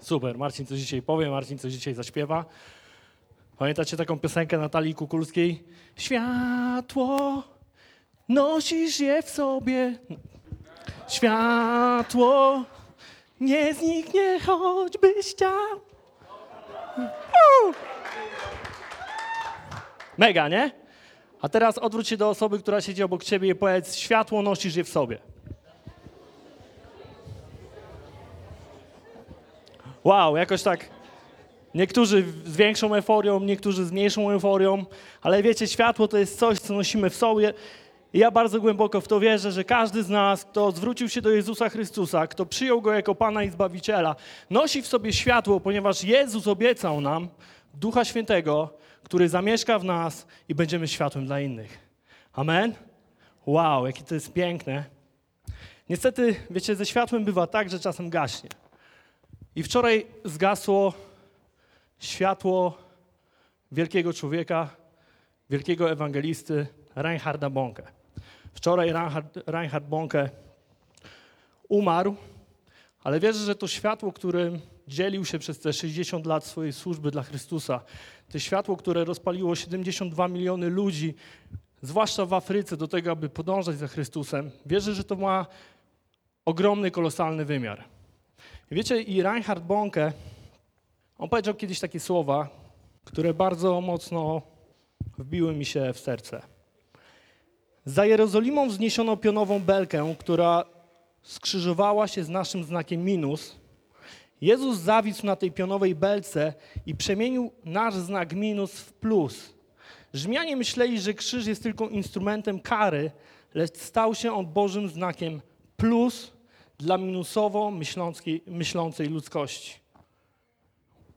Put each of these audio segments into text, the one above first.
Super, Marcin coś dzisiaj powie, Marcin coś dzisiaj zaśpiewa. Pamiętacie taką piosenkę Natalii Kukulskiej? Światło, nosisz je w sobie. Światło, nie zniknie, choćbyś chciał. Mega, nie? A teraz odwróć się do osoby, która siedzi obok ciebie i powiedz, światło nosisz je w sobie. Wow, jakoś tak. Niektórzy z większą euforią, niektórzy z mniejszą euforią, ale wiecie, światło to jest coś, co nosimy w sobie. I ja bardzo głęboko w to wierzę, że każdy z nas, kto zwrócił się do Jezusa Chrystusa, kto przyjął Go jako Pana i Zbawiciela, nosi w sobie światło, ponieważ Jezus obiecał nam Ducha Świętego, który zamieszka w nas i będziemy światłem dla innych. Amen? Wow, jakie to jest piękne. Niestety, wiecie, ze światłem bywa tak, że czasem gaśnie. I wczoraj zgasło światło wielkiego człowieka, wielkiego ewangelisty Reinharda Bonke. Wczoraj Reinhard, Reinhard Bonke umarł, ale wierzę, że to światło, którym dzielił się przez te 60 lat swojej służby dla Chrystusa, to światło, które rozpaliło 72 miliony ludzi, zwłaszcza w Afryce, do tego, aby podążać za Chrystusem, wierzę, że to ma ogromny, kolosalny wymiar. Wiecie, i Reinhard Bonke, on powiedział kiedyś takie słowa, które bardzo mocno wbiły mi się w serce. Za Jerozolimą wzniesiono pionową belkę, która skrzyżowała się z naszym znakiem minus. Jezus zawisł na tej pionowej belce i przemienił nasz znak minus w plus. Rzymianie myśleli, że krzyż jest tylko instrumentem kary, lecz stał się on Bożym znakiem plus dla minusowo myślącej, ludzkości.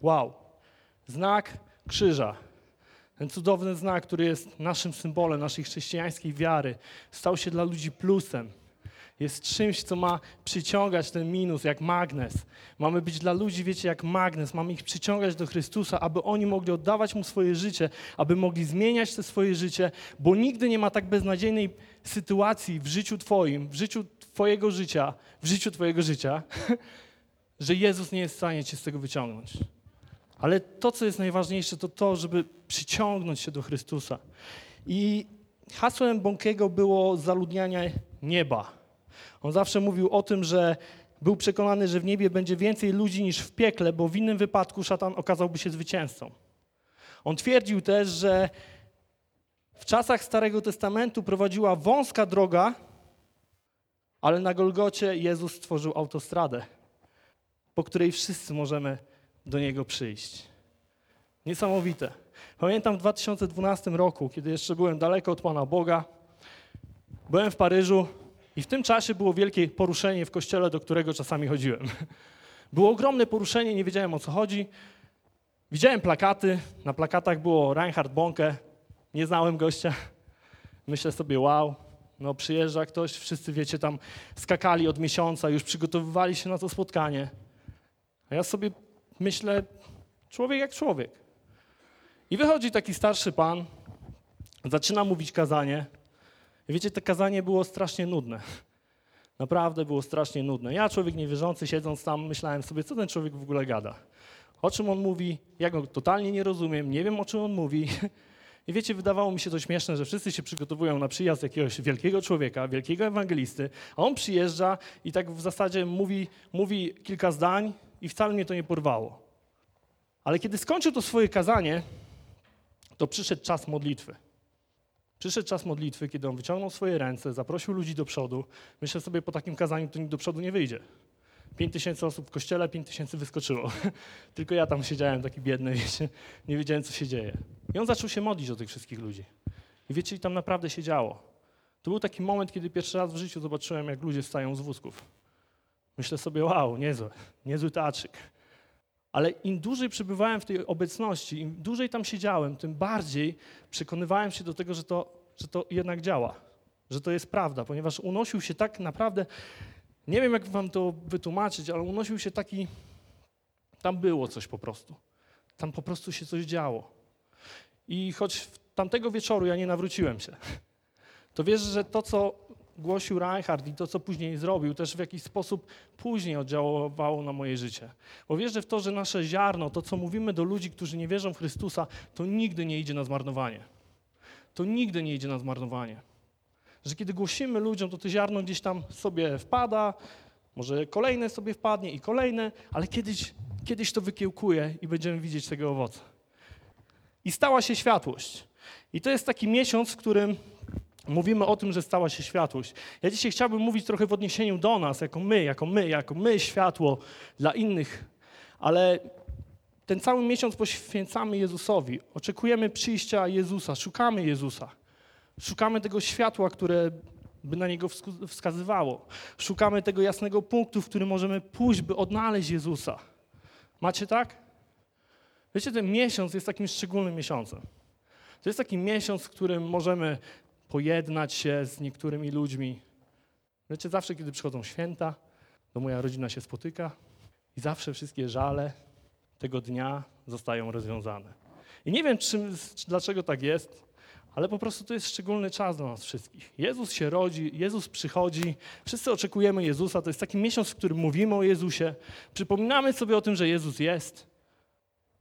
Wow. Znak krzyża. Ten cudowny znak, który jest naszym symbolem naszej chrześcijańskiej wiary, stał się dla ludzi plusem. Jest czymś, co ma przyciągać ten minus jak magnes. Mamy być dla ludzi, wiecie, jak magnes. Mamy ich przyciągać do Chrystusa, aby oni mogli oddawać Mu swoje życie, aby mogli zmieniać te swoje życie, bo nigdy nie ma tak beznadziejnej sytuacji w życiu Twoim, w życiu Twojego życia, w życiu Twojego życia, że Jezus nie jest w stanie Cię z tego wyciągnąć. Ale to, co jest najważniejsze, to to, żeby przyciągnąć się do Chrystusa. I hasłem Bonkiego było zaludnianie nieba. On zawsze mówił o tym, że był przekonany, że w niebie będzie więcej ludzi niż w piekle, bo w innym wypadku szatan okazałby się zwycięzcą. On twierdził też, że w czasach Starego Testamentu prowadziła wąska droga, ale na Golgocie Jezus stworzył autostradę, po której wszyscy możemy do Niego przyjść. Niesamowite. Pamiętam w 2012 roku, kiedy jeszcze byłem daleko od Pana Boga, byłem w Paryżu i w tym czasie było wielkie poruszenie w kościele, do którego czasami chodziłem. Było ogromne poruszenie, nie wiedziałem o co chodzi. Widziałem plakaty, na plakatach było Reinhard Bonke, nie znałem gościa. Myślę sobie, wow, no przyjeżdża ktoś, wszyscy wiecie, tam skakali od miesiąca, już przygotowywali się na to spotkanie. A ja sobie myślę, człowiek jak człowiek. I wychodzi taki starszy pan, zaczyna mówić kazanie. I wiecie, to kazanie było strasznie nudne. Naprawdę było strasznie nudne. Ja, człowiek niewierzący, siedząc tam, myślałem sobie, co ten człowiek w ogóle gada. O czym on mówi, ja go totalnie nie rozumiem, nie wiem, o czym on mówi. I wiecie, wydawało mi się to śmieszne, że wszyscy się przygotowują na przyjazd jakiegoś wielkiego człowieka, wielkiego ewangelisty, a on przyjeżdża i tak w zasadzie mówi, mówi kilka zdań i wcale mnie to nie porwało. Ale kiedy skończył to swoje kazanie, to przyszedł czas modlitwy. Przyszedł czas modlitwy, kiedy on wyciągnął swoje ręce, zaprosił ludzi do przodu. Myślę sobie, po takim kazaniu to nikt do przodu nie wyjdzie. Pięć tysięcy osób w kościele, pięć tysięcy wyskoczyło. Tylko ja tam siedziałem taki biedny, wiecie, nie wiedziałem, co się dzieje. I on zaczął się modlić o tych wszystkich ludzi. I wiecie, i tam naprawdę się działo. To był taki moment, kiedy pierwszy raz w życiu zobaczyłem, jak ludzie stają z wózków. Myślę sobie, wow, niezły, niezły teatrzyk. Ale im dłużej przebywałem w tej obecności, im dłużej tam siedziałem, tym bardziej przekonywałem się do tego, że to, że to jednak działa, że to jest prawda, ponieważ unosił się tak naprawdę, nie wiem jak wam to wytłumaczyć, ale unosił się taki, tam było coś po prostu. Tam po prostu się coś działo. I choć tamtego wieczoru ja nie nawróciłem się, to wierzę, że to, co głosił Reinhardt i to, co później zrobił, też w jakiś sposób później oddziaływało na moje życie. Bo wierzę w to, że nasze ziarno, to, co mówimy do ludzi, którzy nie wierzą w Chrystusa, to nigdy nie idzie na zmarnowanie. To nigdy nie idzie na zmarnowanie. Że kiedy głosimy ludziom, to to ziarno gdzieś tam sobie wpada, może kolejne sobie wpadnie i kolejne, ale kiedyś, kiedyś to wykiełkuje i będziemy widzieć tego owoce. I stała się światłość. I to jest taki miesiąc, w którym mówimy o tym, że stała się światłość. Ja dzisiaj chciałbym mówić trochę w odniesieniu do nas, jako my, jako my, jako my światło dla innych, ale ten cały miesiąc poświęcamy Jezusowi. Oczekujemy przyjścia Jezusa, szukamy Jezusa. Szukamy tego światła, które by na niego wskazywało. Szukamy tego jasnego punktu, w którym możemy pójść, by odnaleźć Jezusa. Macie tak? Wiecie, ten miesiąc jest takim szczególnym miesiącem. To jest taki miesiąc, w którym możemy pojednać się z niektórymi ludźmi. Wiecie, zawsze, kiedy przychodzą święta, to moja rodzina się spotyka i zawsze wszystkie żale tego dnia zostają rozwiązane. I nie wiem, dlaczego tak jest, ale po prostu to jest szczególny czas dla nas wszystkich. Jezus się rodzi, Jezus przychodzi, wszyscy oczekujemy Jezusa. To jest taki miesiąc, w którym mówimy o Jezusie, przypominamy sobie o tym, że Jezus jest.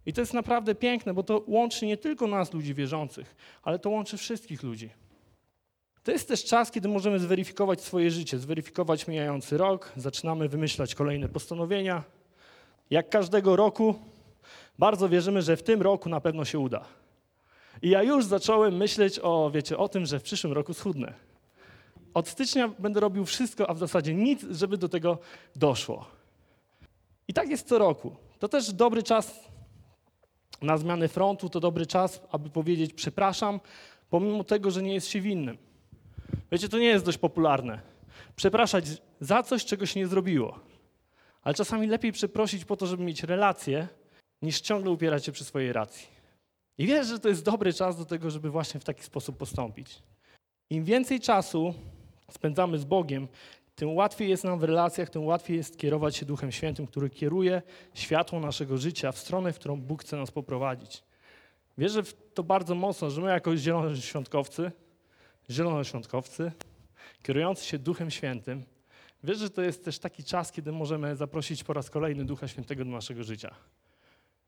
I to jest naprawdę piękne, bo to łączy nie tylko nas, ludzi wierzących, ale to łączy wszystkich ludzi. To jest też czas, kiedy możemy zweryfikować swoje życie, zweryfikować mijający rok, zaczynamy wymyślać kolejne postanowienia. Jak każdego roku, bardzo wierzymy, że w tym roku na pewno się uda. I ja już zacząłem myśleć o, wiecie, o tym, że w przyszłym roku schudnę. Od stycznia będę robił wszystko, a w zasadzie nic, żeby do tego doszło. I tak jest co roku. To też dobry czas na zmianę frontu, to dobry czas, aby powiedzieć przepraszam, pomimo tego, że nie jest się winnym. Wiecie, to nie jest dość popularne. Przepraszać za coś, czego się nie zrobiło. Ale czasami lepiej przeprosić po to, żeby mieć relację, niż ciągle upierać się przy swojej racji. I wiesz, że to jest dobry czas do tego, żeby właśnie w taki sposób postąpić. Im więcej czasu spędzamy z Bogiem, tym łatwiej jest nam w relacjach, tym łatwiej jest kierować się Duchem Świętym, który kieruje światło naszego życia w stronę, w którą Bóg chce nas poprowadzić. Wierzę w to bardzo mocno, że my jako zielonoświątkowcy, zielonoświątkowcy, kierujący się Duchem Świętym, wierzę, że to jest też taki czas, kiedy możemy zaprosić po raz kolejny Ducha Świętego do naszego życia.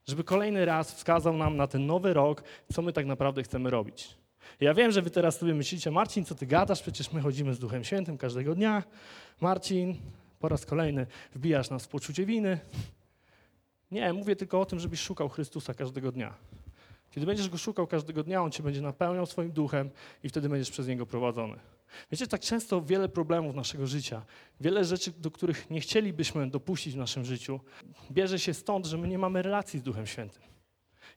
Żeby kolejny raz wskazał nam na ten nowy rok, co my tak naprawdę chcemy robić. Ja wiem, że wy teraz sobie myślicie, Marcin, co ty gadasz? Przecież my chodzimy z Duchem Świętym każdego dnia. Marcin, po raz kolejny wbijasz nas w poczucie winy. Nie, mówię tylko o tym, żebyś szukał Chrystusa każdego dnia. Kiedy będziesz go szukał każdego dnia, on cię będzie napełniał swoim duchem i wtedy będziesz przez niego prowadzony. Wiecie, tak często wiele problemów naszego życia, wiele rzeczy, do których nie chcielibyśmy dopuścić w naszym życiu, bierze się stąd, że my nie mamy relacji z Duchem Świętym.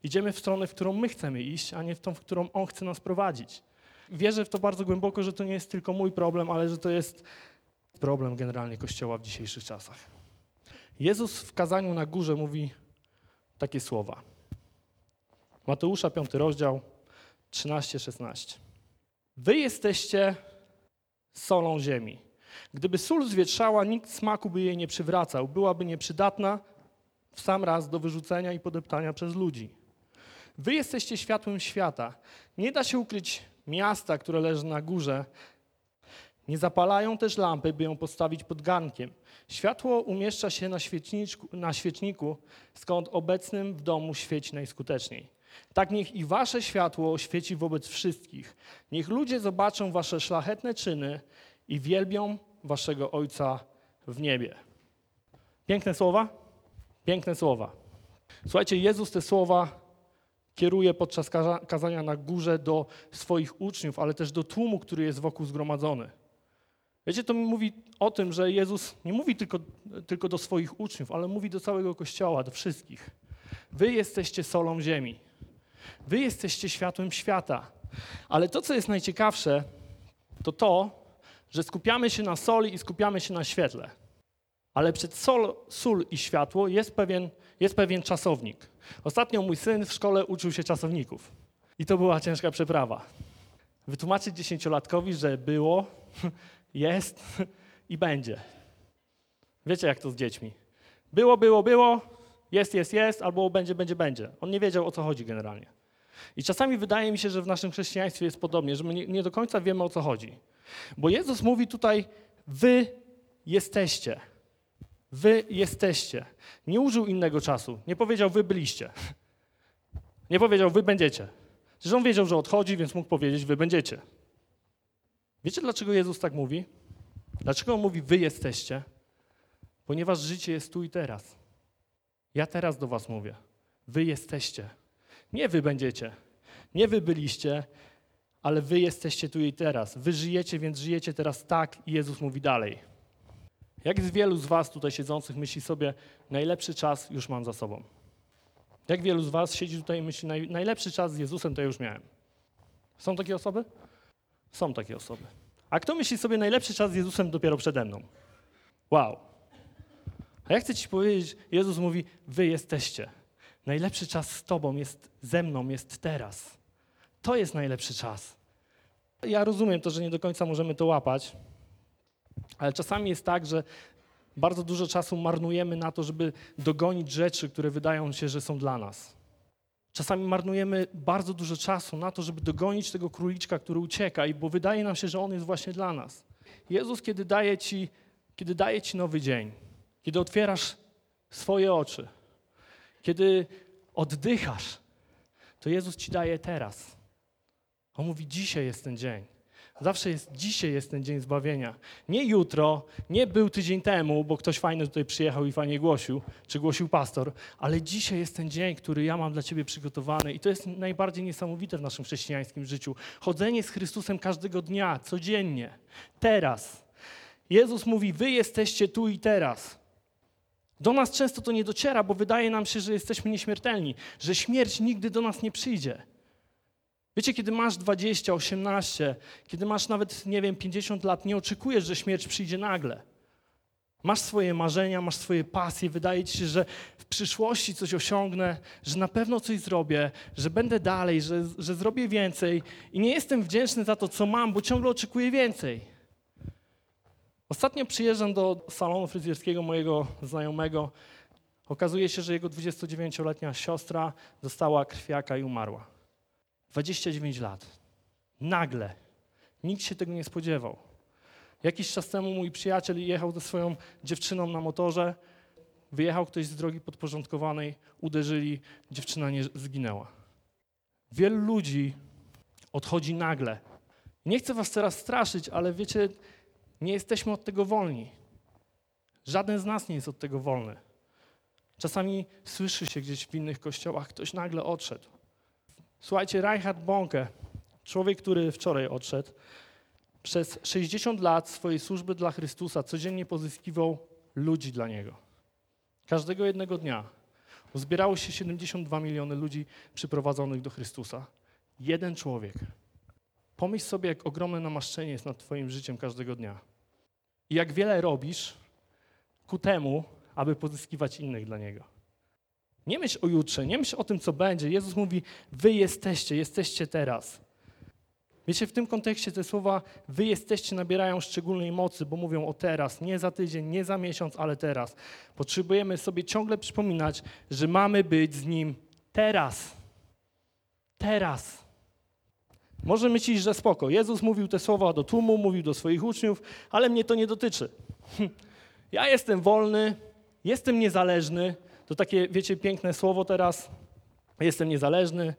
Idziemy w stronę, w którą my chcemy iść, a nie w tą, w którą On chce nas prowadzić. Wierzę w to bardzo głęboko, że to nie jest tylko mój problem, ale że to jest problem generalnie Kościoła w dzisiejszych czasach. Jezus w kazaniu na górze mówi takie słowa. Mateusza 5 rozdział 13-16. Wy jesteście solą ziemi. Gdyby sól zwietrzała, nikt smaku by jej nie przywracał, byłaby nieprzydatna w sam raz do wyrzucenia i podeptania przez ludzi. Wy jesteście światłem świata. Nie da się ukryć miasta, które leży na górze. Nie zapalają też lampy, by ją postawić pod garnkiem. Światło umieszcza się na na świeczniku, skąd obecnym w domu świeci najskuteczniej. Tak niech i wasze światło świeci wobec wszystkich. Niech ludzie zobaczą wasze szlachetne czyny i wielbią waszego Ojca w niebie. Piękne słowa? Piękne słowa. Słuchajcie, Jezus te słowa kieruje podczas kaza- kazania na górze do swoich uczniów, ale też do tłumu, który jest wokół zgromadzony. Wiecie, to mówi o tym, że Jezus nie mówi tylko, tylko do swoich uczniów, ale mówi do całego Kościoła, do wszystkich. Wy jesteście solą ziemi. Wy jesteście światłem świata. Ale to, co jest najciekawsze, to to, że skupiamy się na soli i skupiamy się na świetle. Ale przed sol, sól i światło jest pewien, jest pewien czasownik. Ostatnio mój syn w szkole uczył się czasowników. I to była ciężka przeprawa. Wytłumaczyć dziesięciolatkowi, że było, jest i będzie. Wiecie, jak to z dziećmi. Było, było, było, jest, jest, jest, albo będzie, będzie, będzie. On nie wiedział, o co chodzi generalnie. I czasami wydaje mi się, że w naszym chrześcijaństwie jest podobnie, że my nie, do końca wiemy o co chodzi. Bo Jezus mówi tutaj: Wy jesteście. Wy jesteście. Nie użył innego czasu. Nie powiedział: Wy byliście. Nie powiedział: Wy będziecie. Przecież on wiedział, że odchodzi, więc mógł powiedzieć: Wy będziecie. Wiecie, dlaczego Jezus tak mówi? Dlaczego on mówi: Wy jesteście? Ponieważ życie jest tu i teraz. Ja teraz do Was mówię. Wy jesteście. Nie wy będziecie. Nie wy byliście, ale wy jesteście tu i teraz. Wy żyjecie, więc żyjecie teraz tak i Jezus mówi dalej. Jak z wielu z was tutaj siedzących myśli sobie, najlepszy czas już mam za sobą? Jak wielu z was siedzi tutaj i myśli, "Naj- najlepszy czas z Jezusem to już miałem? Są takie osoby? Są takie osoby. A kto myśli sobie, najlepszy czas z Jezusem dopiero przede mną? Wow. A ja chcę ci powiedzieć, Jezus mówi, wy jesteście. Najlepszy czas z Tobą jest ze mną, jest teraz. To jest najlepszy czas. Ja rozumiem to, że nie do końca możemy to łapać, ale czasami jest tak, że bardzo dużo czasu marnujemy na to, żeby dogonić rzeczy, które wydają się, że są dla nas. Czasami marnujemy bardzo dużo czasu na to, żeby dogonić tego króliczka, który ucieka, i bo wydaje nam się, że on jest właśnie dla nas. Jezus, kiedy daje ci, kiedy daje ci nowy dzień, kiedy otwierasz swoje oczy, kiedy oddychasz, to Jezus ci daje teraz. On mówi: Dzisiaj jest ten dzień. Zawsze jest, dzisiaj jest ten dzień zbawienia. Nie jutro, nie był tydzień temu, bo ktoś fajny tutaj przyjechał i fajnie głosił, czy głosił pastor, ale dzisiaj jest ten dzień, który ja mam dla ciebie przygotowany i to jest najbardziej niesamowite w naszym chrześcijańskim życiu. Chodzenie z Chrystusem każdego dnia, codziennie, teraz. Jezus mówi: Wy jesteście tu i teraz. Do nas często to nie dociera, bo wydaje nam się, że jesteśmy nieśmiertelni, że śmierć nigdy do nas nie przyjdzie. Wiecie, kiedy masz 20, 18, kiedy masz nawet, nie wiem, 50 lat, nie oczekujesz, że śmierć przyjdzie nagle. Masz swoje marzenia, masz swoje pasje, wydaje ci się, że w przyszłości coś osiągnę, że na pewno coś zrobię, że będę dalej, że, że zrobię więcej i nie jestem wdzięczny za to, co mam, bo ciągle oczekuję więcej. Ostatnio przyjeżdżam do salonu fryzjerskiego mojego znajomego. Okazuje się, że jego 29-letnia siostra dostała krwiaka i umarła. 29 lat. Nagle. Nikt się tego nie spodziewał. Jakiś czas temu mój przyjaciel jechał ze swoją dziewczyną na motorze. Wyjechał ktoś z drogi podporządkowanej, uderzyli, dziewczyna nie zginęła. Wielu ludzi odchodzi nagle. Nie chcę was teraz straszyć, ale wiecie, nie jesteśmy od tego wolni. Żaden z nas nie jest od tego wolny. Czasami słyszy się gdzieś w innych kościołach, ktoś nagle odszedł. Słuchajcie, Reinhard Bonke, człowiek, który wczoraj odszedł, przez 60 lat swojej służby dla Chrystusa codziennie pozyskiwał ludzi dla Niego. Każdego jednego dnia uzbierało się 72 miliony ludzi przyprowadzonych do Chrystusa. Jeden człowiek. Pomyśl sobie, jak ogromne namaszczenie jest nad Twoim życiem każdego dnia. I jak wiele robisz ku temu, aby pozyskiwać innych dla Niego. Nie myśl o jutrze, nie myśl o tym, co będzie. Jezus mówi, wy jesteście, jesteście teraz. Wiecie, w tym kontekście te słowa wy jesteście nabierają szczególnej mocy, bo mówią o teraz, nie za tydzień, nie za miesiąc, ale teraz. Potrzebujemy sobie ciągle przypominać, że mamy być z Nim teraz. Teraz. Może myślisz, że spoko. Jezus mówił te słowa do tłumu, mówił do swoich uczniów, ale mnie to nie dotyczy. Ja jestem wolny, jestem niezależny. To takie, wiecie, piękne słowo teraz. Jestem niezależny.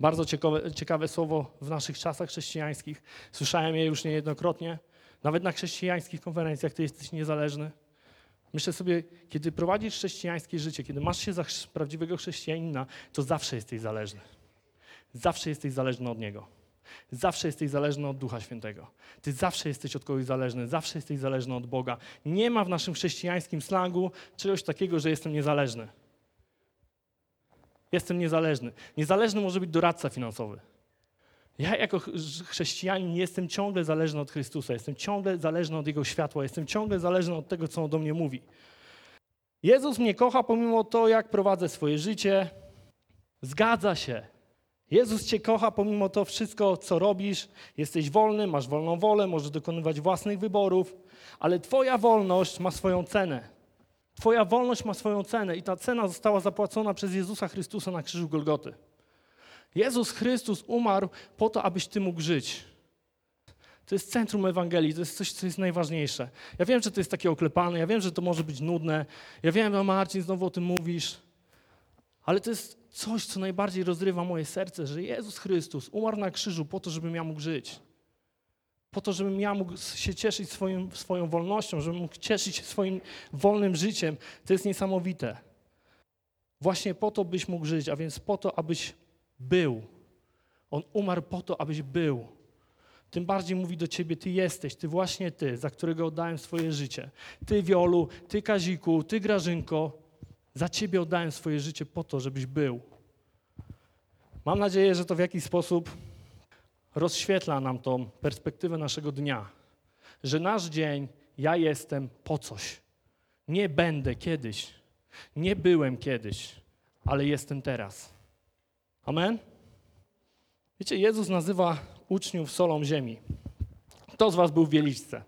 Bardzo ciekawe, ciekawe słowo w naszych czasach chrześcijańskich. Słyszałem je już niejednokrotnie. Nawet na chrześcijańskich konferencjach ty jesteś niezależny. Myślę sobie, kiedy prowadzisz chrześcijańskie życie, kiedy masz się za prawdziwego chrześcijanina, to zawsze jesteś zależny. Zawsze jesteś zależny od Niego. Zawsze jesteś zależny od Ducha Świętego. Ty zawsze jesteś od kogoś zależny, zawsze jesteś zależny od Boga. Nie ma w naszym chrześcijańskim slangu czegoś takiego, że jestem niezależny. Jestem niezależny. Niezależny może być doradca finansowy. Ja jako ch- chrześcijanin jestem ciągle zależny od Chrystusa, jestem ciągle zależny od Jego światła, jestem ciągle zależny od tego, co On do mnie mówi. Jezus mnie kocha pomimo to, jak prowadzę swoje życie. Zgadza się. Jezus Cię kocha pomimo to wszystko, co robisz. Jesteś wolny, masz wolną wolę, możesz dokonywać własnych wyborów, ale Twoja wolność ma swoją cenę. Twoja wolność ma swoją cenę i ta cena została zapłacona przez Jezusa Chrystusa na krzyżu Golgoty. Jezus Chrystus umarł po to, abyś ty mógł żyć. To jest centrum Ewangelii, to jest coś, co jest najważniejsze. Ja wiem, że to jest takie oklepane, ja wiem, że to może być nudne, ja wiem, no Marcin, znowu o tym mówisz, ale to jest coś, co najbardziej rozrywa moje serce, że Jezus Chrystus umarł na krzyżu po to, żebym ja mógł żyć. Po to, żebym ja mógł się cieszyć swoim, swoją wolnością, żebym mógł cieszyć się swoim wolnym życiem. To jest niesamowite. Właśnie po to, byś mógł żyć, a więc po to, abyś był. On umarł po to, abyś był. Tym bardziej mówi do ciebie, ty jesteś, ty właśnie ty, za którego oddałem swoje życie. Ty Wiolu, ty Kaziku, ty Grażynko, za ciebie oddałem swoje życie po to, żebyś był. Mam nadzieję, że to w jakiś sposób rozświetla nam tą perspektywę naszego dnia. Że nasz dzień, ja jestem po coś. Nie będę kiedyś. Nie byłem kiedyś, ale jestem teraz. Amen? Wiecie, Jezus nazywa uczniów solą ziemi. Kto z was był w Wieliczce?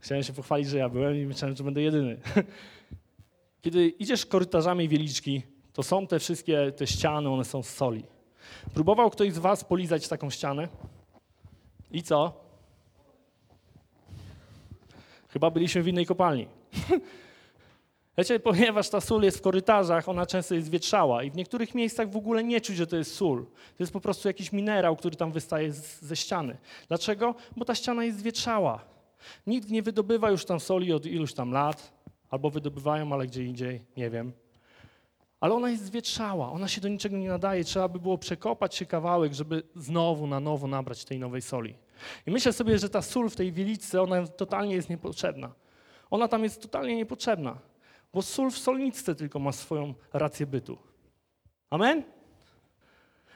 Chciałem się pochwalić, że ja byłem i myślałem, że będę jedyny. Kiedy idziesz korytarzami Wieliczki, to są te wszystkie te ściany, one są z soli. Próbował ktoś z was polizać taką ścianę? I co? Chyba byliśmy w innej kopalni. Wiecie, ponieważ ta sól jest w korytarzach, ona często jest wietrzała i w niektórych miejscach w ogóle nie czuć, że to jest sól. To jest po prostu jakiś minerał, który tam wystaje z, ze ściany. Dlaczego? Bo ta ściana jest zwietrzała. Nikt nie wydobywa już tam soli od iluś tam lat, albo wydobywają, ale gdzie indziej, nie wiem. Ale ona jest zwietrzała, ona się do niczego nie nadaje. Trzeba by było przekopać się kawałek, żeby znowu na nowo nabrać tej nowej soli. I myślę sobie, że ta sól w tej wieliczce, ona totalnie jest niepotrzebna. Ona tam jest totalnie niepotrzebna, bo sól w solnicce tylko ma swoją rację bytu. Amen?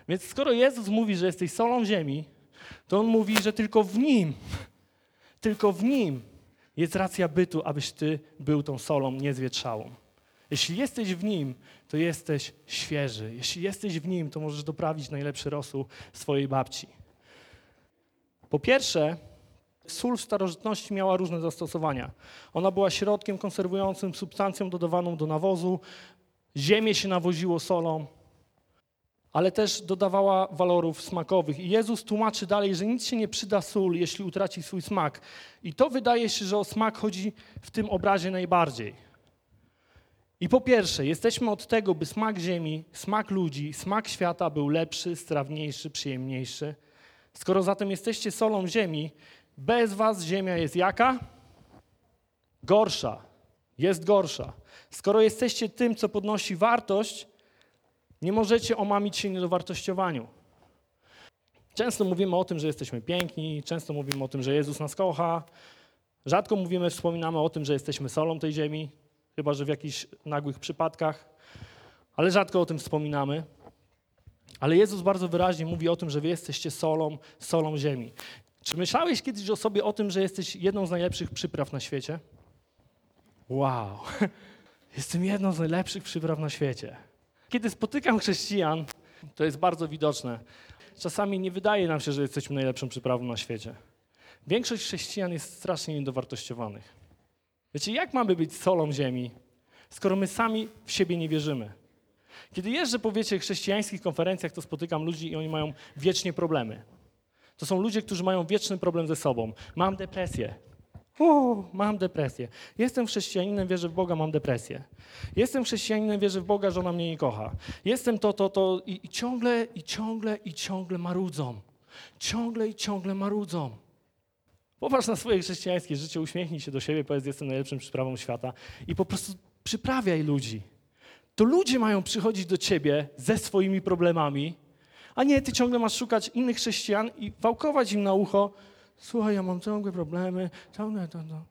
Więc skoro Jezus mówi, że jesteś solą ziemi, to On mówi, że tylko w Nim, tylko w Nim jest racja bytu, abyś Ty był tą solą niezwietrzałą. Jeśli jesteś w Nim, to jesteś świeży. Jeśli jesteś w Nim, to możesz doprawić najlepszy rosół swojej babci. Po pierwsze, sól w starożytności miała różne zastosowania. Ona była środkiem konserwującym, substancją dodawaną do nawozu, ziemię się nawoziło solą, ale też dodawała walorów smakowych. I Jezus tłumaczy dalej, że nic się nie przyda sól, jeśli utraci swój smak. I to wydaje się, że o smak chodzi w tym obrazie najbardziej. I po pierwsze, jesteśmy od tego, by smak ziemi, smak ludzi, smak świata był lepszy, strawniejszy, przyjemniejszy. Skoro zatem jesteście solą ziemi, bez was ziemia jest jaka? Gorsza. Jest gorsza. Skoro jesteście tym, co podnosi wartość, nie możecie omamić się niedowartościowaniu. Często mówimy o tym, że jesteśmy piękni, często mówimy o tym, że Jezus nas kocha. Rzadko mówimy, wspominamy o tym, że jesteśmy solą tej ziemi, chyba że w jakichś nagłych przypadkach, ale rzadko o tym wspominamy. Ale Jezus bardzo wyraźnie mówi o tym, że wy jesteście solą, solą ziemi. Czy myślałeś kiedyś o sobie o tym, że jesteś jedną z najlepszych przypraw na świecie? Wow, jestem jedną z najlepszych przypraw na świecie. Kiedy spotykam chrześcijan, to jest bardzo widoczne. Czasami nie wydaje nam się, że jesteśmy najlepszą przyprawą na świecie. Większość chrześcijan jest strasznie niedowartościowanych. Wiecie, jak mamy być solą ziemi, skoro my sami w siebie nie wierzymy? Kiedy jeżdżę po, wiecie, chrześcijańskich konferencjach, to spotykam ludzi i oni mają wiecznie problemy. To są ludzie, którzy mają wieczny problem ze sobą. Mam depresję. Uuu, mam depresję. Jestem chrześcijaninem, wierzę w Boga, mam depresję. Jestem chrześcijaninem, wierzę w Boga, że ona mnie nie kocha. Jestem to, to, to i, i ciągle, i ciągle, i ciągle marudzą. Ciągle i ciągle marudzą. Popatrz na swoje chrześcijańskie życie, uśmiechnij się do siebie, powiedz, jestem najlepszym przyprawą świata i po prostu przyprawiaj ludzi. To ludzie mają przychodzić do ciebie ze swoimi problemami, a nie ty ciągle masz szukać innych chrześcijan i wałkować im na ucho, słuchaj, ja mam ciągłe problemy, ciągle to, to.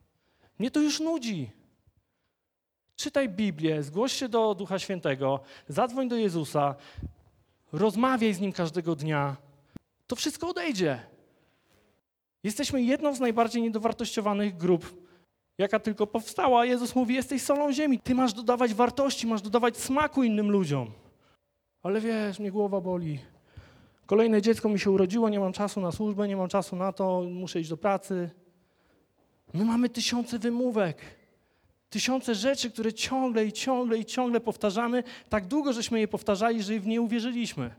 Mnie to już nudzi. Czytaj Biblię, zgłoś się do Ducha Świętego, zadzwoń do Jezusa, rozmawiaj z Nim każdego dnia. To wszystko odejdzie. Jesteśmy jedną z najbardziej niedowartościowanych grup, jaka tylko powstała. Jezus mówi: Jesteś solą ziemi, ty masz dodawać wartości, masz dodawać smaku innym ludziom. Ale wiesz, mnie głowa boli. Kolejne dziecko mi się urodziło, nie mam czasu na służbę, nie mam czasu na to, muszę iść do pracy. My mamy tysiące wymówek. Tysiące rzeczy, które ciągle i ciągle i ciągle powtarzamy, tak długo żeśmy je powtarzali, że w nie uwierzyliśmy.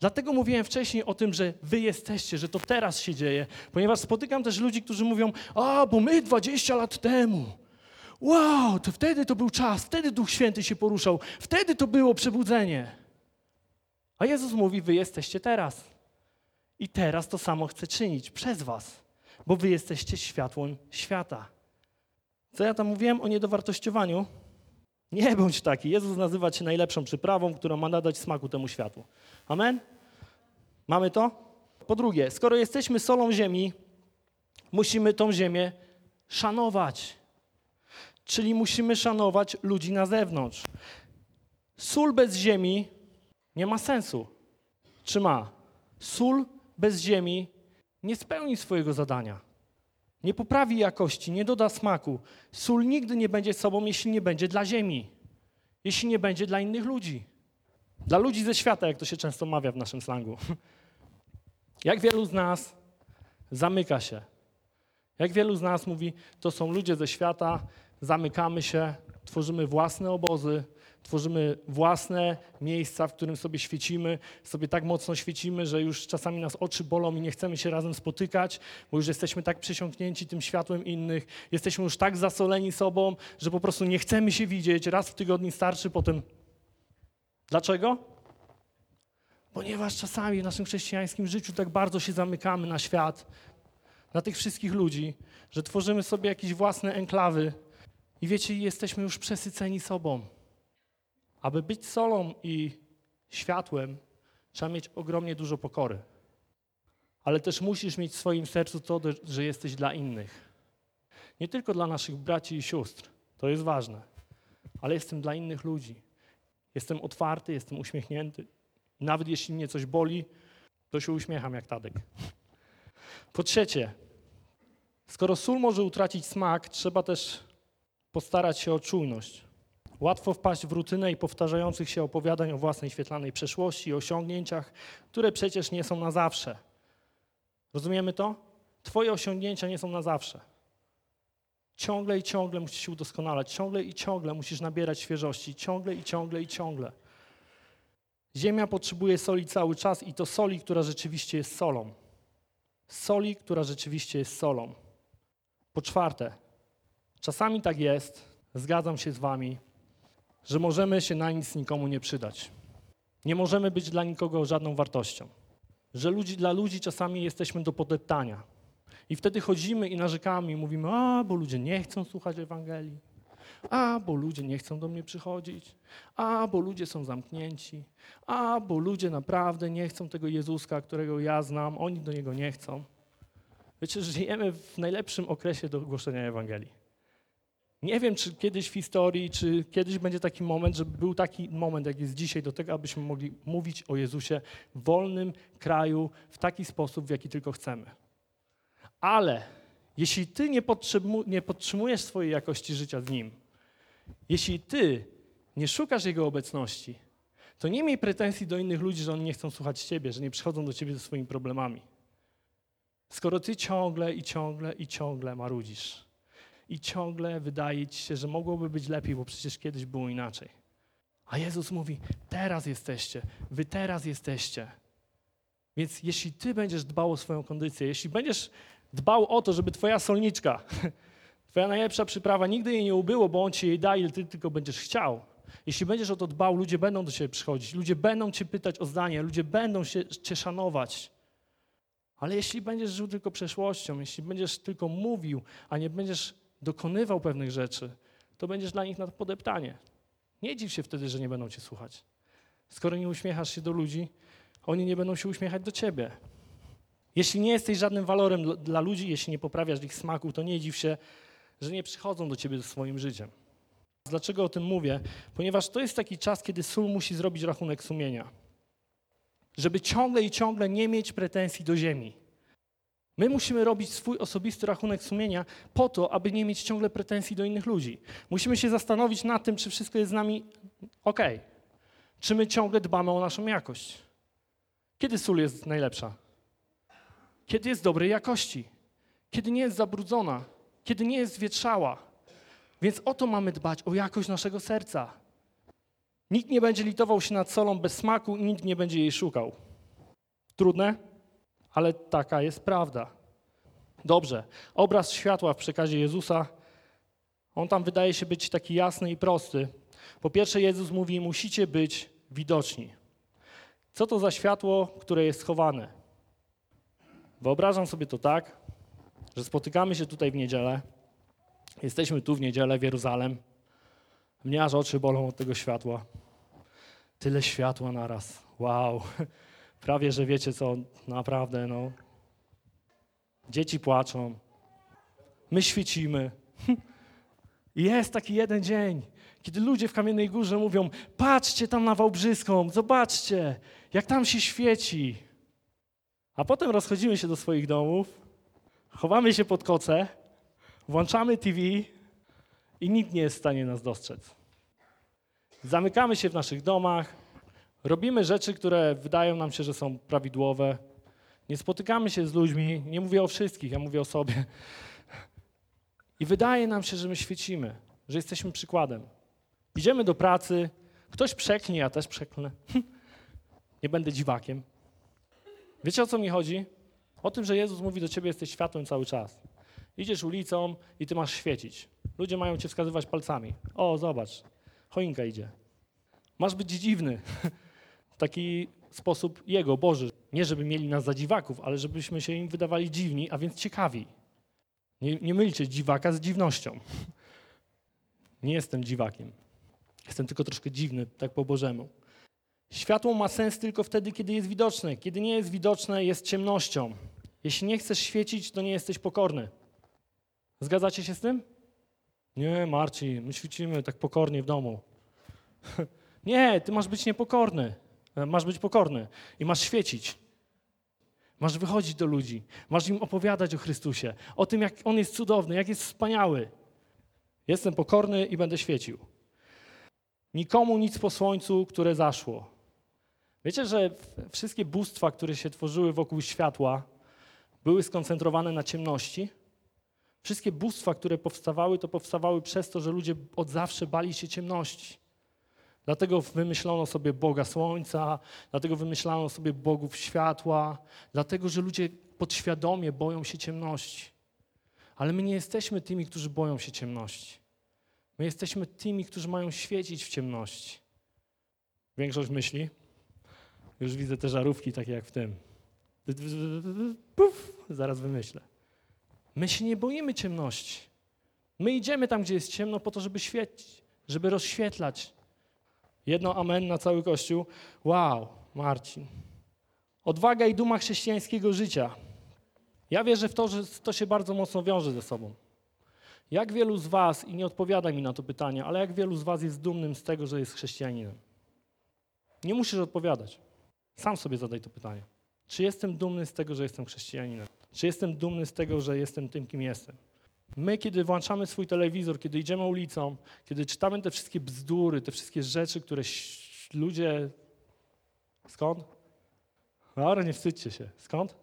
Dlatego mówiłem wcześniej o tym, że wy jesteście, że to teraz się dzieje, ponieważ spotykam też ludzi, którzy mówią: A, bo my 20 lat temu. Wow, to wtedy to był czas, wtedy Duch Święty się poruszał, wtedy to było przebudzenie. A Jezus mówi: Wy jesteście teraz. I teraz to samo chce czynić przez Was, bo Wy jesteście światłem świata. Co ja tam mówiłem o niedowartościowaniu? Nie bądź taki. Jezus nazywa cię najlepszą przyprawą, która ma nadać smaku temu światu. Amen? Mamy to? Po drugie, skoro jesteśmy solą ziemi, musimy tą ziemię szanować. Czyli musimy szanować ludzi na zewnątrz. Sól bez ziemi nie ma sensu. Czy ma? Sól bez ziemi nie spełni swojego zadania. Nie poprawi jakości, nie doda smaku. Sól nigdy nie będzie sobą, jeśli nie będzie dla ziemi, jeśli nie będzie dla innych ludzi. Dla ludzi ze świata, jak to się często mawia w naszym slangu. Jak wielu z nas zamyka się? Jak wielu z nas mówi, to są ludzie ze świata, zamykamy się, tworzymy własne obozy, tworzymy własne miejsca, w którym sobie świecimy, sobie tak mocno świecimy, że już czasami nas oczy bolą i nie chcemy się razem spotykać, bo już jesteśmy tak przysiągnięci tym światłem innych, jesteśmy już tak zasoleni sobą, że po prostu nie chcemy się widzieć, raz w tygodniu starczy, potem... Dlaczego? Ponieważ czasami w naszym chrześcijańskim życiu tak bardzo się zamykamy na świat, na tych wszystkich ludzi, że tworzymy sobie jakieś własne enklawy i wiecie, jesteśmy już przesyceni sobą. Aby być solą i światłem, trzeba mieć ogromnie dużo pokory. Ale też musisz mieć w swoim sercu to, że jesteś dla innych. Nie tylko dla naszych braci i sióstr, to jest ważne, ale jestem dla innych ludzi. Jestem otwarty, jestem uśmiechnięty. Nawet jeśli mnie coś boli, to się uśmiecham jak Tadek. Po trzecie, skoro sól może utracić smak, trzeba też postarać się o czujność. Łatwo wpaść w rutynę i powtarzających się opowiadań o własnej świetlanej przeszłości i osiągnięciach, które przecież nie są na zawsze. Rozumiemy to? Twoje osiągnięcia nie są na zawsze. Ciągle i ciągle musisz się udoskonalać, ciągle i ciągle musisz nabierać świeżości, ciągle i ciągle i ciągle. Ziemia potrzebuje soli cały czas i to soli, która rzeczywiście jest solą. Soli, która rzeczywiście jest solą. Po czwarte, czasami tak jest, zgadzam się z Wami, że możemy się na nic nikomu nie przydać. Nie możemy być dla nikogo żadną wartością. Że ludzi, dla ludzi czasami jesteśmy do podeptania. I wtedy chodzimy i narzekamy i mówimy, a, bo ludzie nie chcą słuchać Ewangelii. A, bo ludzie nie chcą do mnie przychodzić. A, bo ludzie są zamknięci. A, bo ludzie naprawdę nie chcą tego Jezuska, którego ja znam. Oni do Niego nie chcą. Wiecie, żyjemy w najlepszym okresie do głoszenia Ewangelii. Nie wiem, czy kiedyś w historii, czy kiedyś będzie taki moment, żeby był taki moment, jak jest dzisiaj, do tego, abyśmy mogli mówić o Jezusie w wolnym kraju, w taki sposób, w jaki tylko chcemy. Ale jeśli ty nie, nie podtrzymujesz swojej jakości życia z Nim, jeśli ty nie szukasz Jego obecności, to nie miej pretensji do innych ludzi, że oni nie chcą słuchać Ciebie, że nie przychodzą do Ciebie ze swoimi problemami. Skoro Ty ciągle i ciągle i ciągle marudzisz i ciągle wydaje ci się, że mogłoby być lepiej, bo przecież kiedyś było inaczej. A Jezus mówi: Teraz jesteście, wy teraz jesteście. Więc jeśli ty będziesz dbał o swoją kondycję, jeśli będziesz dbał o to, żeby twoja solniczka, twoja najlepsza przyprawa, nigdy jej nie ubyło, bo on ci jej da, ile ty tylko będziesz chciał. Jeśli będziesz o to dbał, ludzie będą do ciebie przychodzić, ludzie będą cię pytać o zdanie, ludzie będą się, cię szanować. Ale jeśli będziesz żył tylko przeszłością, jeśli będziesz tylko mówił, a nie będziesz dokonywał pewnych rzeczy, to będziesz dla nich na podeptanie. Nie dziw się wtedy, że nie będą cię słuchać. Skoro nie uśmiechasz się do ludzi, oni nie będą się uśmiechać do ciebie. Jeśli nie jesteś żadnym walorem dla ludzi, jeśli nie poprawiasz ich smaku, to nie dziw się, że nie przychodzą do ciebie ze swoim życiem. Dlaczego o tym mówię? Ponieważ to jest taki czas, kiedy sól musi zrobić rachunek sumienia. Żeby ciągle i ciągle nie mieć pretensji do ziemi. My musimy robić swój osobisty rachunek sumienia po to, aby nie mieć ciągle pretensji do innych ludzi. Musimy się zastanowić nad tym, czy wszystko jest z nami ok. Czy my ciągle dbamy o naszą jakość. Kiedy sól jest najlepsza? Kiedy jest dobrej jakości. Kiedy nie jest zabrudzona. Kiedy nie jest zwietrzała. Więc o to mamy dbać, o jakość naszego serca. Nikt nie będzie litował się nad solą bez smaku i nikt nie będzie jej szukał. Trudne, ale taka jest prawda. Dobrze, obraz światła w przekazie Jezusa, on tam wydaje się być taki jasny i prosty. Po pierwsze, Jezus mówi: Musicie być widoczni. Co to za światło, które jest schowane? Wyobrażam sobie to tak, że spotykamy się tutaj w niedzielę, jesteśmy tu w niedzielę w Jeruzalem. Mnie aż oczy bolą od tego światła. Tyle światła naraz. Wow. Prawie, że wiecie co, naprawdę, no. Dzieci płaczą. My świecimy. Jest taki jeden dzień, kiedy ludzie w Kamiennej Górze mówią, patrzcie tam na Wałbrzyską, zobaczcie, jak tam się świeci. A potem rozchodzimy się do swoich domów, chowamy się pod koce, włączamy TV i nikt nie jest w stanie nas dostrzec. Zamykamy się w naszych domach, robimy rzeczy, które wydają nam się, że są prawidłowe. Nie spotykamy się z ludźmi, nie mówię o wszystkich, ja mówię o sobie. I wydaje nam się, że my świecimy, że jesteśmy przykładem. Idziemy do pracy, ktoś przeklnie, ja też przeklnę. Nie będę dziwakiem. Wiecie o co mi chodzi? O tym, że Jezus mówi do ciebie, jesteś światłem cały czas. Idziesz ulicą i ty masz świecić. Ludzie mają cię wskazywać palcami. O, zobacz, choinka idzie. Masz być dziwny. W taki sposób Jego, Boży. Nie, żeby mieli nas za dziwaków, ale żebyśmy się im wydawali dziwni, a więc ciekawi. Nie, nie mylcie dziwaka z dziwnością. Nie jestem dziwakiem. Jestem tylko troszkę dziwny, tak po Bożemu. Światło ma sens tylko wtedy, kiedy jest widoczne. Kiedy nie jest widoczne, jest ciemnością. Jeśli nie chcesz świecić, to nie jesteś pokorny. Zgadzacie się z tym? Nie, Marcin, my świecimy tak pokornie w domu. Nie, ty masz być niepokorny. Masz być pokorny i masz świecić. Masz wychodzić do ludzi, masz im opowiadać o Chrystusie, o tym, jak On jest cudowny, jak jest wspaniały. Jestem pokorny i będę świecił. Nikomu nic po słońcu, które zaszło. Wiecie, że wszystkie bóstwa, które się tworzyły wokół światła, były skoncentrowane na ciemności? Wszystkie bóstwa, które powstawały, to powstawały przez to, że ludzie od zawsze bali się ciemności. Dlatego wymyślono sobie Boga Słońca, dlatego wymyślano sobie bogów światła, dlatego że ludzie podświadomie boją się ciemności. Ale my nie jesteśmy tymi, którzy boją się ciemności. My jesteśmy tymi, którzy mają świecić w ciemności. Większość myśli. Już widzę te żarówki takie jak w tym. Puf, zaraz wymyślę. My się nie boimy ciemności. My idziemy tam, gdzie jest ciemno, po to, żeby świecić, żeby rozświetlać. Jedno amen na cały Kościół. Wow, Marcin. Odwaga i duma chrześcijańskiego życia. Ja wierzę w to, że to się bardzo mocno wiąże ze sobą. Jak wielu z Was, i nie odpowiada mi na to pytanie, ale jak wielu z Was jest dumnym z tego, że jest chrześcijaninem? Nie musisz odpowiadać. Sam sobie zadaj to pytanie. Czy jestem dumny z tego, że jestem chrześcijaninem? Czy jestem dumny z tego, że jestem tym, kim jestem? My, kiedy włączamy swój telewizor, kiedy idziemy ulicą, kiedy czytamy te wszystkie bzdury, te wszystkie rzeczy, które ludzie. Skąd? Dobra, nie wstydźcie się. Skąd?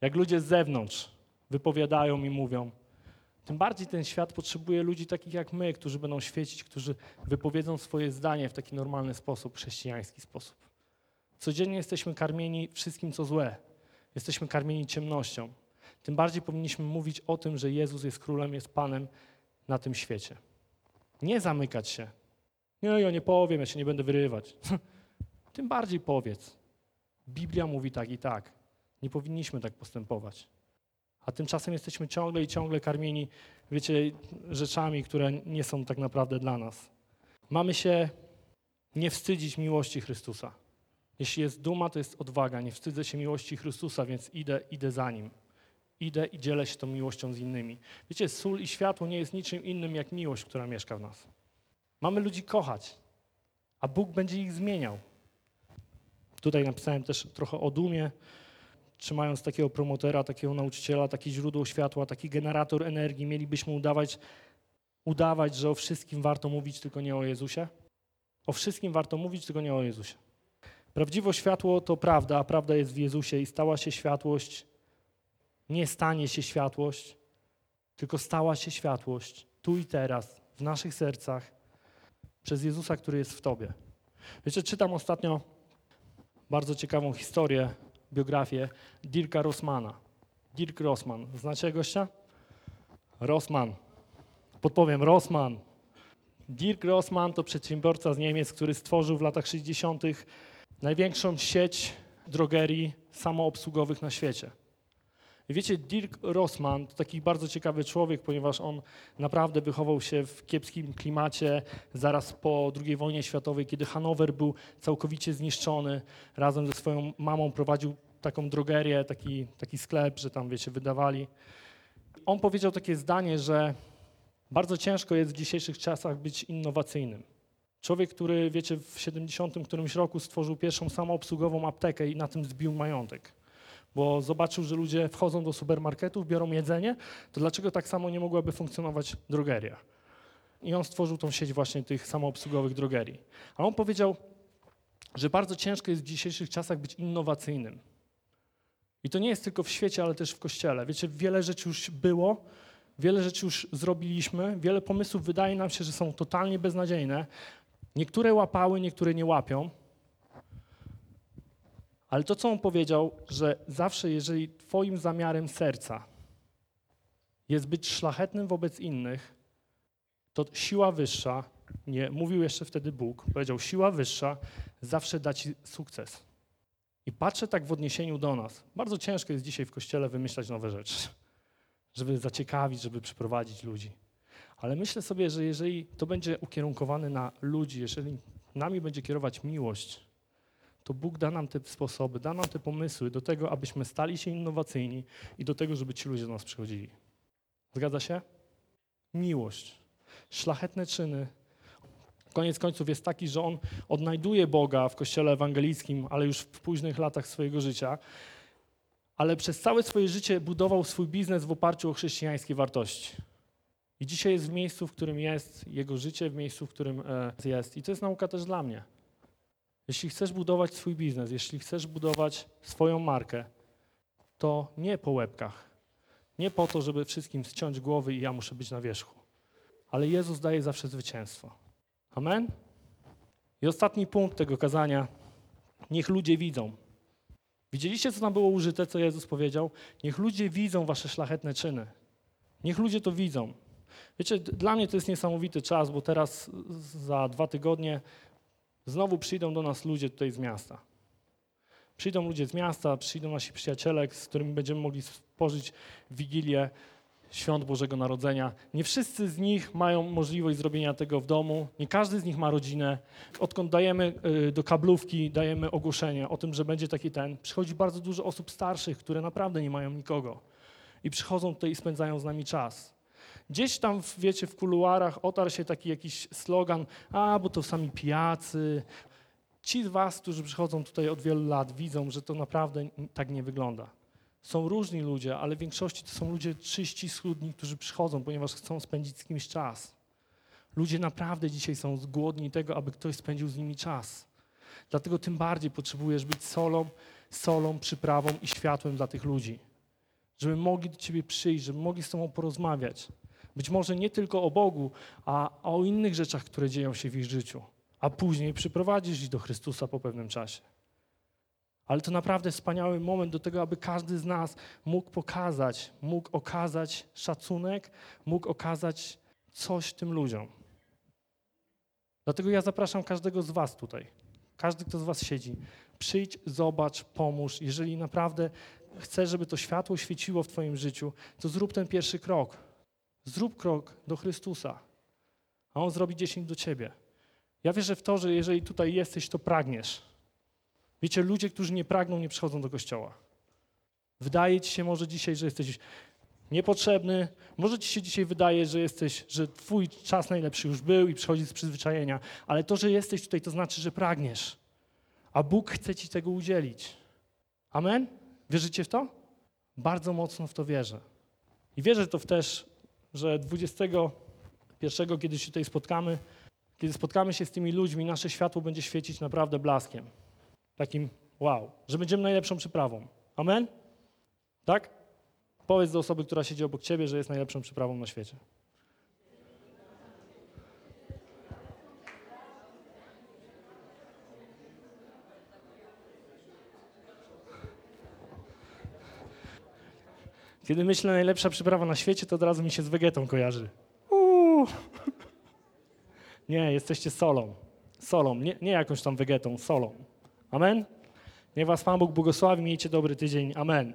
Jak ludzie z zewnątrz wypowiadają i mówią, tym bardziej ten świat potrzebuje ludzi takich jak my, którzy będą świecić, którzy wypowiedzą swoje zdanie w taki normalny sposób, chrześcijański sposób. Codziennie jesteśmy karmieni wszystkim, co złe. Jesteśmy karmieni ciemnością. Tym bardziej powinniśmy mówić o tym, że Jezus jest królem, jest Panem na tym świecie. Nie zamykać się. Nie, ja nie powiem, ja się nie będę wyrywać. Tym bardziej powiedz. Biblia mówi tak i tak. Nie powinniśmy tak postępować. A tymczasem jesteśmy ciągle i ciągle karmieni, wiecie, rzeczami, które nie są tak naprawdę dla nas. Mamy się nie wstydzić miłości Chrystusa. Jeśli jest duma, to jest odwaga. Nie wstydzę się miłości Chrystusa, więc idę, idę za Nim. Idę i dzielę się tą miłością z innymi. Wiecie, sól i światło nie jest niczym innym jak miłość, która mieszka w nas. Mamy ludzi kochać, a Bóg będzie ich zmieniał. Tutaj napisałem też trochę o dumie, trzymając takiego promotera, takiego nauczyciela, taki źródło światła, taki generator energii, mielibyśmy udawać, udawać, że o wszystkim warto mówić, tylko nie o Jezusie? O wszystkim warto mówić, tylko nie o Jezusie. Prawdziwe światło to prawda, a prawda jest w Jezusie i stała się światłość. Nie stanie się światłość, tylko stała się światłość tu i teraz w naszych sercach przez Jezusa, który jest w Tobie. Wiecie, czytam ostatnio bardzo ciekawą historię, biografię Dirka Rossmana. Dirk Rossman. Znacie gościa? Rossman. Podpowiem, Rossman. Dirk Rossman to przedsiębiorca z Niemiec, który stworzył w latach 60. największą sieć drogerii samoobsługowych na świecie. Wiecie, Dirk Rossman to taki bardzo ciekawy człowiek, ponieważ on naprawdę wychował się w kiepskim klimacie zaraz po II wojnie światowej, kiedy Hanower był całkowicie zniszczony. Razem ze swoją mamą prowadził taką drogerię, taki, taki sklep, że tam, wiecie, wydawali. On powiedział takie zdanie, że bardzo ciężko jest w dzisiejszych czasach być innowacyjnym. Człowiek, który, wiecie, w 70 którymś roku stworzył pierwszą samoobsługową aptekę i na tym zbił majątek. Bo zobaczył, że ludzie wchodzą do supermarketów, biorą jedzenie, to dlaczego tak samo nie mogłaby funkcjonować drogeria? I on stworzył tą sieć właśnie tych samoobsługowych drogerii. A on powiedział, że bardzo ciężko jest w dzisiejszych czasach być innowacyjnym. I to nie jest tylko w świecie, ale też w kościele. Wiecie, wiele rzeczy już było, wiele rzeczy już zrobiliśmy, wiele pomysłów wydaje nam się, że są totalnie beznadziejne. Niektóre łapały, niektóre nie łapią. Ale to, co on powiedział, że zawsze, jeżeli Twoim zamiarem serca jest być szlachetnym wobec innych, to siła wyższa, nie mówił jeszcze wtedy Bóg, powiedział, siła wyższa zawsze da Ci sukces. I patrzę tak w odniesieniu do nas. Bardzo ciężko jest dzisiaj w kościele wymyślać nowe rzeczy, żeby zaciekawić, żeby przyprowadzić ludzi. Ale myślę sobie, że jeżeli to będzie ukierunkowane na ludzi, jeżeli nami będzie kierować miłość, to Bóg da nam te sposoby, da nam te pomysły do tego, abyśmy stali się innowacyjni i do tego, żeby ci ludzie do nas przychodzili. Zgadza się? Miłość, szlachetne czyny. Koniec końców jest taki, że on odnajduje Boga w kościele ewangelickim, ale już w późnych latach swojego życia, ale przez całe swoje życie budował swój biznes w oparciu o chrześcijańskie wartości. I dzisiaj jest w miejscu, w którym jest, jego życie w miejscu, w którym e, jest. I to jest nauka też dla mnie. Jeśli chcesz budować swój biznes, jeśli chcesz budować swoją markę, to nie po łebkach. Nie po to, żeby wszystkim ściąć głowy i ja muszę być na wierzchu. Ale Jezus daje zawsze zwycięstwo. Amen? I ostatni punkt tego kazania. Niech ludzie widzą. Widzieliście, co tam było użyte, co Jezus powiedział? Niech ludzie widzą wasze szlachetne czyny. Niech ludzie to widzą. Wiecie, dla mnie to jest niesamowity czas, bo teraz za dwa tygodnie znowu przyjdą do nas ludzie tutaj z miasta. Przyjdą ludzie z miasta, przyjdą nasi przyjaciele, z którymi będziemy mogli spożyć Wigilię Świąt Bożego Narodzenia. Nie wszyscy z nich mają możliwość zrobienia tego w domu, nie każdy z nich ma rodzinę. Odkąd dajemy y, do kablówki, dajemy ogłoszenie o tym, że będzie taki ten, przychodzi bardzo dużo osób starszych, które naprawdę nie mają nikogo. I przychodzą tutaj i spędzają z nami czas. Gdzieś tam, wiecie, w kuluarach otarł się taki jakiś slogan, a, bo to sami pijacy. Ci z was, którzy przychodzą tutaj od wielu lat, widzą, że to naprawdę tak nie wygląda. Są różni ludzie, ale w większości to są ludzie czyści, schludni, którzy przychodzą, ponieważ chcą spędzić z kimś czas. Ludzie naprawdę dzisiaj są głodni tego, aby ktoś spędził z nimi czas. Dlatego tym bardziej potrzebujesz być solą, solą, przyprawą i światłem dla tych ludzi. Żeby mogli do ciebie przyjść, żeby mogli z tobą porozmawiać. Być może nie tylko o Bogu, a, o innych rzeczach, które dzieją się w ich życiu. A później przyprowadzisz ich do Chrystusa po pewnym czasie. Ale to naprawdę wspaniały moment do tego, aby każdy z nas mógł pokazać, mógł okazać szacunek, mógł okazać coś tym ludziom. Dlatego ja zapraszam każdego z Was tutaj, każdy, kto z Was siedzi. Przyjdź, zobacz, pomóż. Jeżeli naprawdę chcesz, żeby to światło świeciło w Twoim życiu, to zrób ten pierwszy krok. Zrób krok do Chrystusa, a On zrobi dziesięć do Ciebie. Ja wierzę w to, że jeżeli tutaj jesteś, to pragniesz. Wiecie, ludzie, którzy nie pragną, nie przychodzą do kościoła. Wydaje ci się może dzisiaj, że jesteś niepotrzebny. Może ci się dzisiaj wydaje, że jesteś, że twój czas najlepszy już był i przychodzi z przyzwyczajenia, ale to, że jesteś tutaj, to znaczy, że pragniesz. A Bóg chce ci tego udzielić. Amen? Wierzycie w to? Bardzo mocno w to wierzę. I wierzę to też, że 21, kiedy się tutaj spotkamy, kiedy spotkamy się z tymi ludźmi, nasze światło będzie świecić naprawdę blaskiem. Takim wow, że będziemy najlepszą przyprawą. Amen? Tak? Powiedz do osoby, która siedzi obok ciebie, że jest najlepszą przyprawą na świecie. Kiedy myślę najlepsza przyprawa na świecie, to od razu mi się z wegetą kojarzy. Uuu. Nie, jesteście solą. Solą, nie, nie jakąś tam wegetą, solą. Amen? Niech was Pan Bóg błogosławi, miejcie dobry tydzień. Amen.